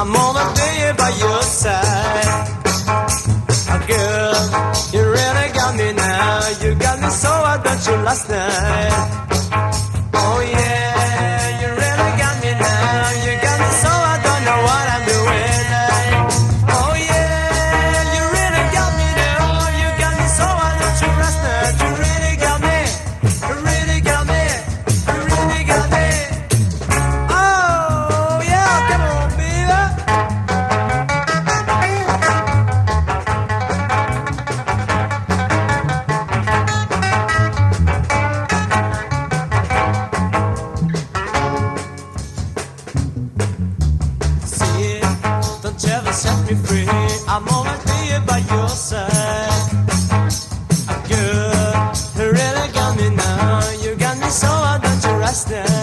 I'm on a day by your side. Girl, you really got me now. You got me so I bet you last night. set me free. I'm always here by your side. Girl, you really got me now. You got me so I don't you rest now.